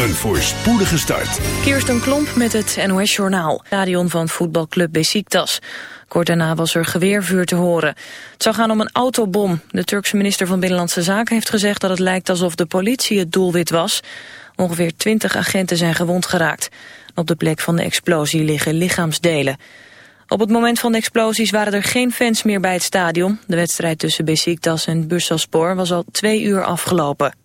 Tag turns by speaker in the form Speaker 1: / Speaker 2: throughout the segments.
Speaker 1: Een voorspoedige start.
Speaker 2: Kirsten Klomp met het NOS-journaal. Stadion van voetbalclub Besiktas. Kort daarna was er geweervuur te horen. Het zou gaan om een autobom. De Turkse minister van Binnenlandse Zaken heeft gezegd dat het lijkt alsof de politie het doelwit was. Ongeveer 20 agenten zijn gewond geraakt. Op de plek van de explosie liggen lichaamsdelen. Op het moment van de explosies waren er geen fans meer bij het stadion. De wedstrijd tussen Besiktas en Bursaspor was al twee uur afgelopen.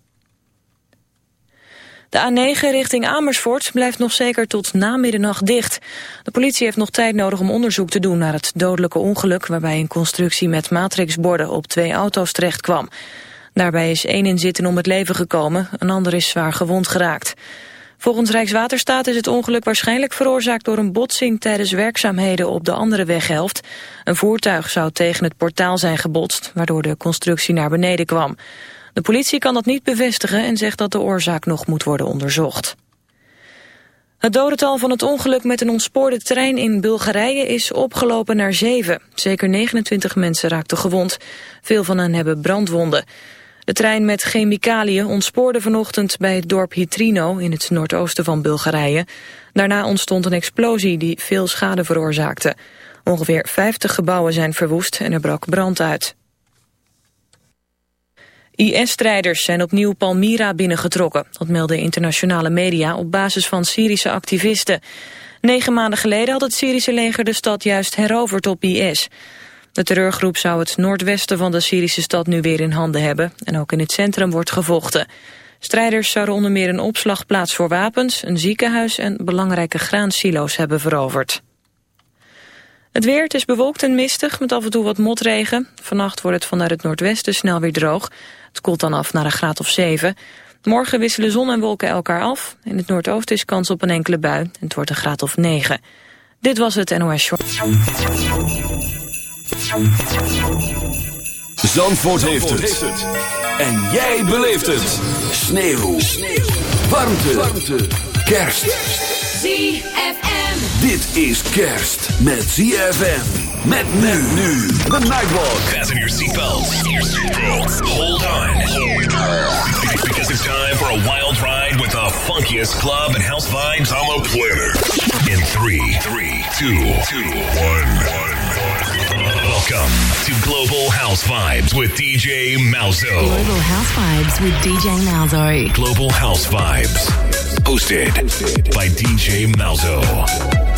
Speaker 2: De A9 richting Amersfoort blijft nog zeker tot na middernacht dicht. De politie heeft nog tijd nodig om onderzoek te doen naar het dodelijke ongeluk... waarbij een constructie met matrixborden op twee auto's terecht kwam. Daarbij is één inzitter om het leven gekomen, een ander is zwaar gewond geraakt. Volgens Rijkswaterstaat is het ongeluk waarschijnlijk veroorzaakt door een botsing tijdens werkzaamheden op de andere weghelft. Een voertuig zou tegen het portaal zijn gebotst, waardoor de constructie naar beneden kwam. De politie kan dat niet bevestigen en zegt dat de oorzaak nog moet worden onderzocht. Het dodental van het ongeluk met een ontspoorde trein in Bulgarije is opgelopen naar zeven. Zeker 29 mensen raakten gewond. Veel van hen hebben brandwonden. De trein met chemicaliën ontspoorde vanochtend bij het dorp Hitrino in het noordoosten van Bulgarije. Daarna ontstond een explosie die veel schade veroorzaakte. Ongeveer 50 gebouwen zijn verwoest en er brak brand uit. IS-strijders zijn opnieuw Palmyra binnengetrokken. Dat melden internationale media op basis van Syrische activisten. Negen maanden geleden had het Syrische leger de stad juist heroverd op IS. De terreurgroep zou het noordwesten van de Syrische stad nu weer in handen hebben. En ook in het centrum wordt gevochten. Strijders zouden onder meer een opslagplaats voor wapens, een ziekenhuis en belangrijke graansilo's hebben veroverd. Het weer, het is bewolkt en mistig met af en toe wat motregen. Vannacht wordt het vanuit het noordwesten snel weer droog. Het koelt dan af naar een graad of 7. Morgen wisselen zon en wolken elkaar af. In het noordoosten is kans op een enkele bui. En het wordt een graad of 9. Dit was het NOS Short.
Speaker 1: Zandvoort, heeft, het. En jij beleeft het. Sneeuw. Sneeuw. Warmte. Warmte. Kerst.
Speaker 3: ZFM.
Speaker 1: Dit is kerst met ZFM. Met men nu. The Nightwalk.
Speaker 4: Fasten your seatbelts. Hold on. Because it's time for a wild ride with the funkiest club and house vibes on the planet. In three, three, two, two, one, one. Welcome to Global House Vibes with DJ Malzo.
Speaker 5: Global House Vibes with DJ Malzo.
Speaker 4: Global House Vibes. Hosted by DJ Malzo.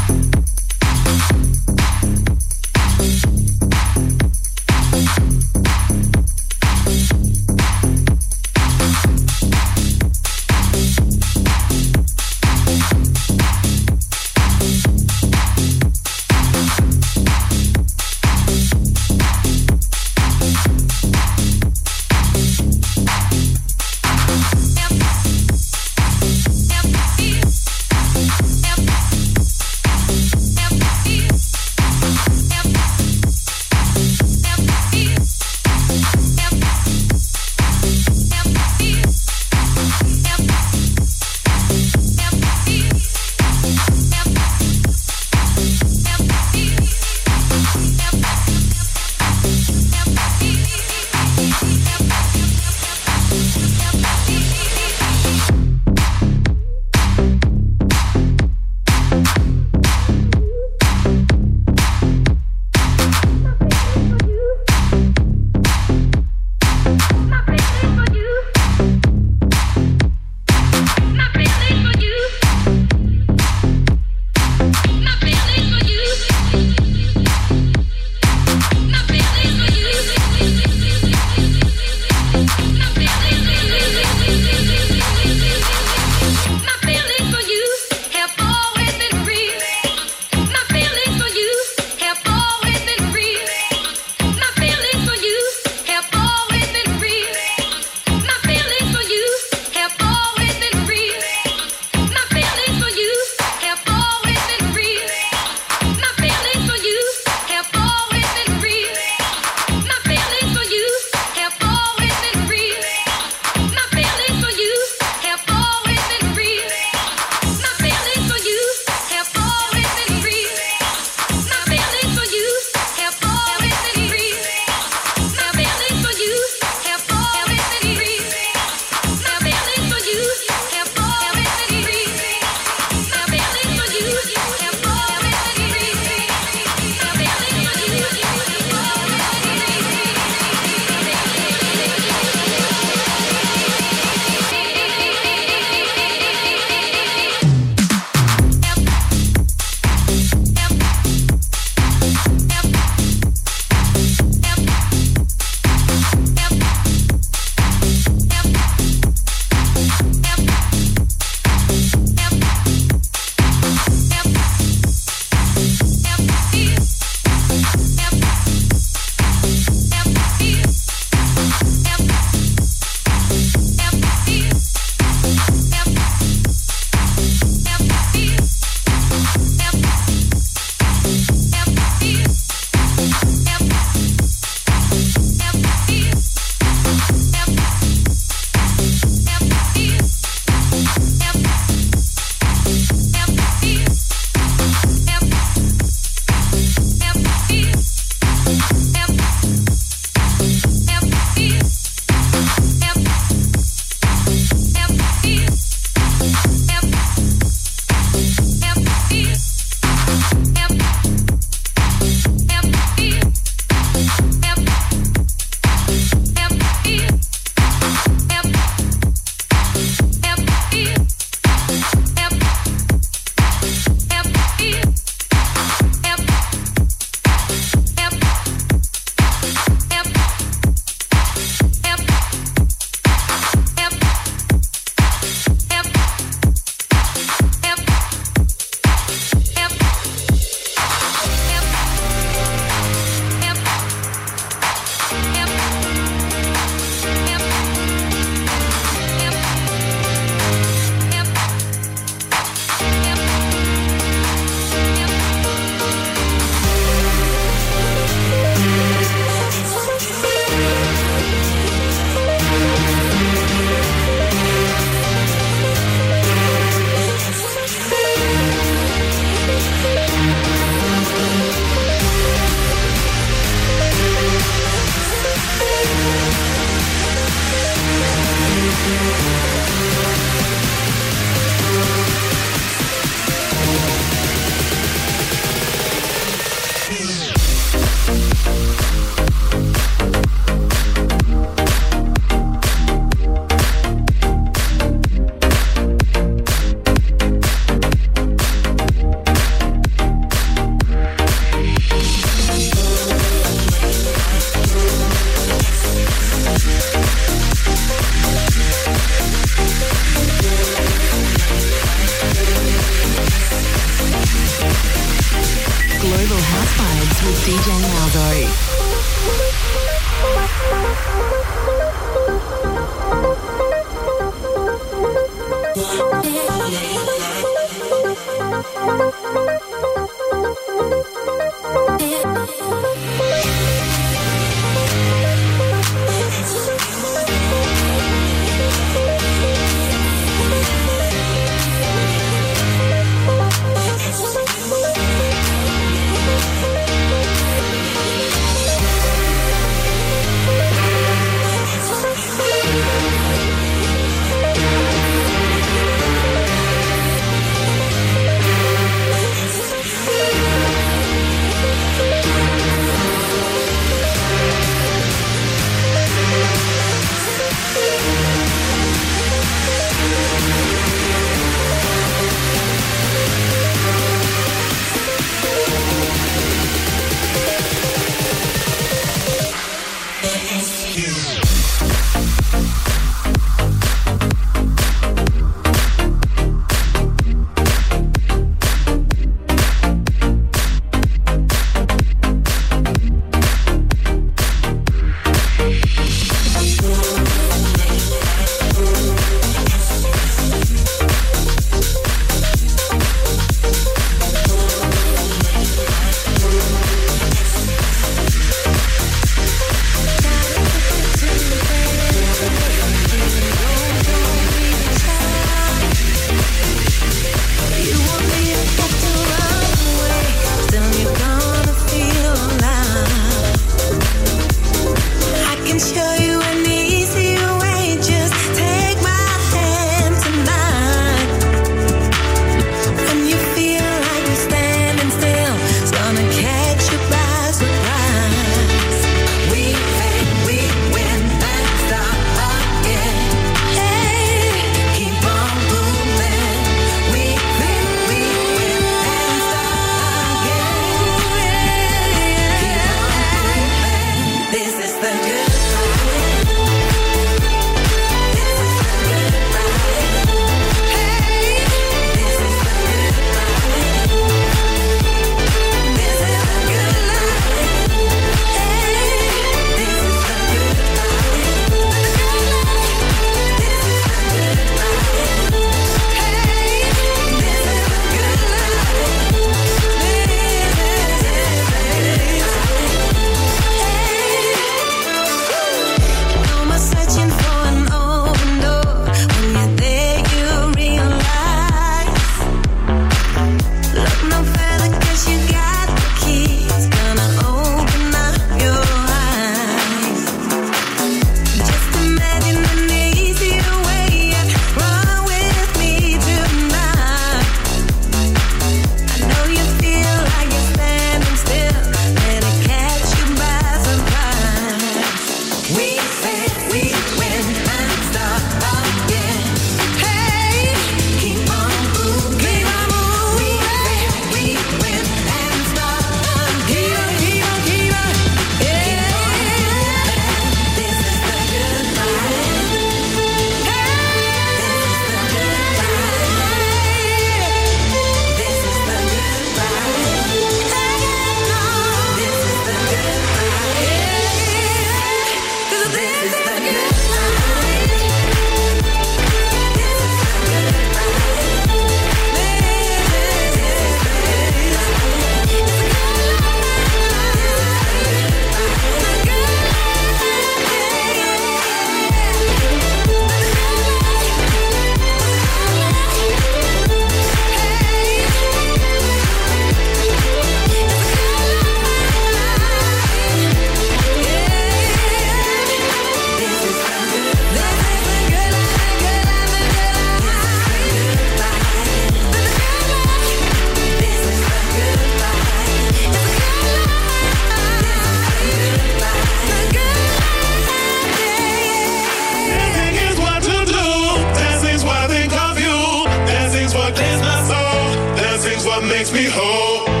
Speaker 3: makes me whole.